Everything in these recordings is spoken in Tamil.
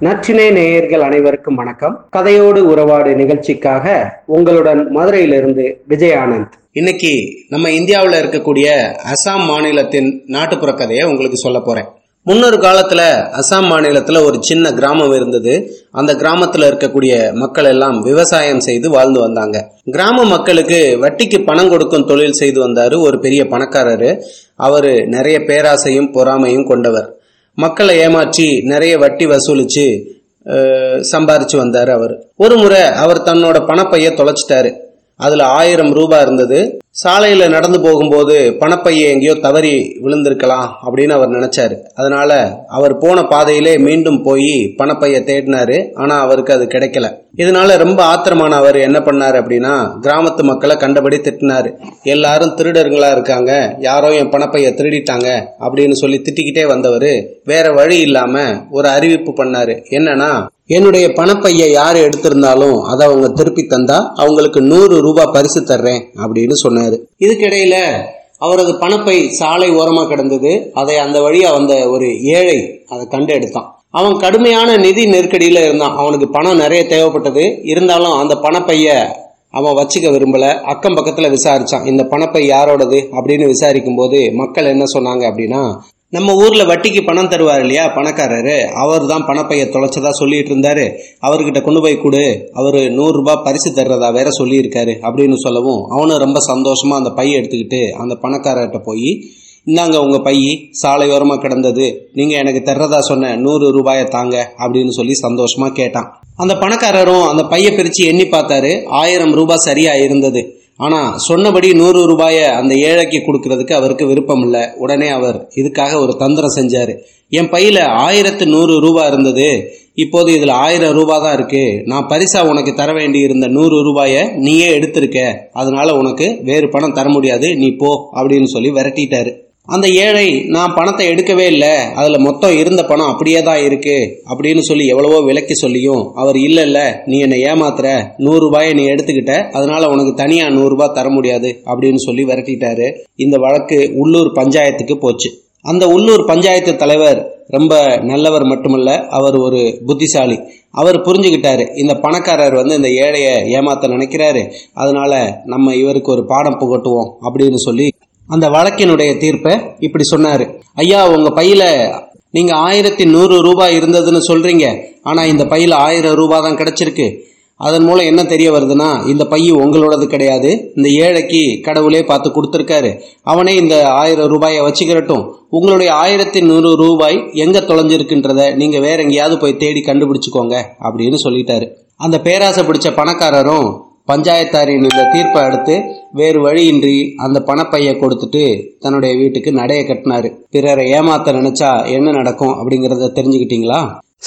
நற்றினை நேயர்கள் அனைவருக்கும் வணக்கம். கதையோடு உறவாடு நிகழ்ச்சிக்காக உங்களுடன் மதுரையிலிருந்து விஜய் ஆனந்த். இன்னைக்கு நம்ம இந்தியாவில் இருக்கக்கூடிய அசாம் மாநிலத்தின் நாட்டுப்புற கதையை உங்களுக்கு சொல்ல போறேன். முன்னொரு காலத்துல அசாம் மாநிலத்துல ஒரு சின்ன கிராமம் இருந்தது. அந்த கிராமத்துல இருக்கக்கூடிய மக்கள் எல்லாம் விவசாயம் செய்து வாழ்ந்து வந்தாங்க. கிராம மக்களுக்கு வட்டிக்கு பணம் கொடுக்கும் தொழில் செய்து வந்தாரு ஒரு பெரிய பணக்காரரு. அவரு நிறைய பேராசையும் பொறாமையும் கொண்டவர். மக்களை ஏமாற்றி நிறைய வட்டி வசூலிச்சு சம்பாரிச்சு வந்தார் அவர். ஒரு முறை அவர் தன்னோட பணப்பைய தொலைச்சிட்டாரு. அதுல ஆயிரம் ரூபாய் இருந்தது. சாலையில நடந்து போகும்போது பணப்பைய எங்கேயோ தவறி விழுந்திருக்கலாம் அப்படின்னு அவர் நினைச்சாரு. அதனால அவர் போன பாதையிலே மீண்டும் போய் பணப்பைய தேடினாரு. ஆனா அவருக்கு அது கிடைக்கல. இதனால ரொம்ப ஆத்திரமான அவர் என்ன பண்ணாரு அப்படின்னா கிராமத்து மக்களை கண்டபடி திட்டினாரு. எல்லாரும் திருடர்களா இருக்காங்க. யாரோ என் பணப்பைய திருடிட்டாங்க அப்படின்னு சொல்லி திட்டிக்கிட்டே வந்தவர் வேற வழி இல்லாம ஒரு அறிவிப்பு பண்ணாரு. என்னன்னா என்னுடைய பணப்பையை யார் எடுத்திருந்தாலும் அதை அவங்க திருப்பி தந்தா அவங்களுக்கு நூறு ரூபாய் பரிசு தர்றேன் அப்படின்னு சொன்னாரு. இதுக்கிடையில அவரது பணப்பை சாலை ஓரமா கிடந்தது. அதை அந்த வழியா வந்த ஒரு ஏழை அதை கண்டு எடுத்தான் அவன் கடுமையான நிதி நெருக்கடியில இருந்தான். அவனுக்கு பணம் நிறைய தேவைப்பட்டது. இருந்தாலும் அந்த பணப்பைய அவன் வச்சுக்க விரும்பல. அக்கம் பக்கத்துல விசாரிச்சான். இந்த பணப்பை யாரோடது அப்படின்னு விசாரிக்கும் போது மக்கள் என்ன சொன்னாங்க அப்படின்னா நம்ம ஊரில் வட்டிக்கு பணம் தருவார் இல்லையா பணக்காரரு? அவர் தான் பணப்பைய தொலைச்சதா சொல்லிட்டு இருந்தாரு அவர்கிட்ட கொண்டு போய் கொடு. அவர் நூறுரூபா பரிசு தர்றதா வேற சொல்லியிருக்காரு அப்படின்னு சொல்லவும் அவனும் ரொம்ப சந்தோஷமா அந்த பையை எடுத்துக்கிட்டு அந்த பணக்காரர்கிட்ட போய் இந்தாங்க உங்க பை சாலையோரமா கிடந்தது. நீங்க எனக்கு தர்றதா சொன்ன நூறு ரூபாயை தாங்க அப்படின்னு சொல்லி சந்தோஷமா கேட்டான். அந்த பணக்காரரும் அந்த பையை பிரிச்சு எண்ணி பார்த்தாரு. ஆயிரம் ரூபாய் சரியா இருந்தது. ஆனால் சொன்னபடி நூறு ரூபாயை அந்த ஏழைக்கு கொடுக்கறதுக்கு அவருக்கு விருப்பம் இல்லை உடனே அவர் இதுக்காக ஒரு தந்திரம் செஞ்சார். என் பையில் ஆயிரத்து நூறு ரூபா இருந்தது. இப்போது இதில் ஆயிரம் ரூபா தான் இருக்குது நான் பரிசாக உனக்கு தர வேண்டி இருந்த நூறு ரூபாயை நீயே எடுத்திருக்க. அதனால் உனக்கு வேறு பணம் தர முடியாது. நீ போ அப்படின்னு சொல்லி விரட்டிட்டாரு. அந்த ஏழை நான் பணத்தை எடுக்கவே இல்லை. அதில் மொத்தம் இருந்த பணம் அப்படியே தான் இருக்குது அப்படின்னு சொல்லி எவ்வளவோ விலக்கி சொல்லியும் அவர் இல்லை இல்லை நீ என்னை ஏமாத்துற. நூறுரூபாயை நீ எடுத்துக்கிட்ட. அதனால உனக்கு தனியாக நூறுரூபா தர முடியாது. அப்படின்னு சொல்லி விரட்டிட்டாரு. இந்த வழக்கு உள்ளூர் பஞ்சாயத்துக்கு போச்சு. அந்த உள்ளூர் பஞ்சாயத்து தலைவர் ரொம்ப நல்லவர் மட்டுமல்ல அவர் ஒரு புத்திசாலி. அவர் புரிஞ்சுக்கிட்டாரு இந்த பணக்காரர் வந்து இந்த ஏழையை ஏமாத்த நினைக்கிறாரு. அதனால நம்ம இவருக்கு ஒரு பாடம் புகட்டுவோம் அப்படின்னு சொல்லி அந்த வழக்கினுடைய தீர்ப்பை இப்படி சொன்னாரு. ஐயா உங்க பையில நீங்க ஆயிரத்தி நூறு ரூபாய் இருந்ததுன்னு சொல்றீங்க. ஆனா இந்த பையில ஆயிரம் ரூபாய் தான் கிடைச்சிருக்கு. அதன் மூலம் என்ன தெரிய வருதுன்னா இந்த பையன் உங்களோடது கிடையாது. இந்த ஏழைக்கு கடவுளே பார்த்து கொடுத்துருக்காரு. அவனே இந்த ஆயிரம் ரூபாயை வச்சுக்கிறட்டும் உங்களுடைய ஆயிரத்தி நூறு ரூபாய் எங்க தொலைஞ்சிருக்குன்றத நீங்க வேற எங்கேயாவது போய் தேடி கண்டுபிடிச்சுக்கோங்க அப்படின்னு சொல்லிட்டாரு. அந்த பேராசை பிடிச்ச பணக்காரரும் பஞ்சாயத்தாரின் இந்த தீர்ப்பை அடுத்து வேறு வழியின்றி அந்த பணப்பையை கொடுத்துட்டு தன்னுடைய வீட்டுக்கு நடைய கட்டினாரு. பிறரை ஏமாத்த நினைச்சா என்ன நடக்கும் அப்படிங்கறத தெரிஞ்சுக்கிட்டீங்களா?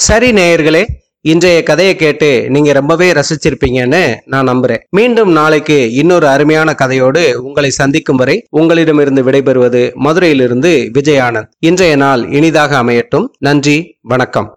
சரி நேயர்களே இன்றைய கதையை கேட்டு நீங்க ரொம்பவே ரசிச்சிருப்பீங்கன்னு நான் நம்புறேன். மீண்டும் நாளைக்கு இன்னொரு அருமையான கதையோடு உங்களை சந்திக்கும் வரை உங்களிடமிருந்து விடைபெறுவது மதுரையிலிருந்து விஜய் ஆனந்த் இன்றைய நாள் இனிதாக அமையட்டும். நன்றி வணக்கம்.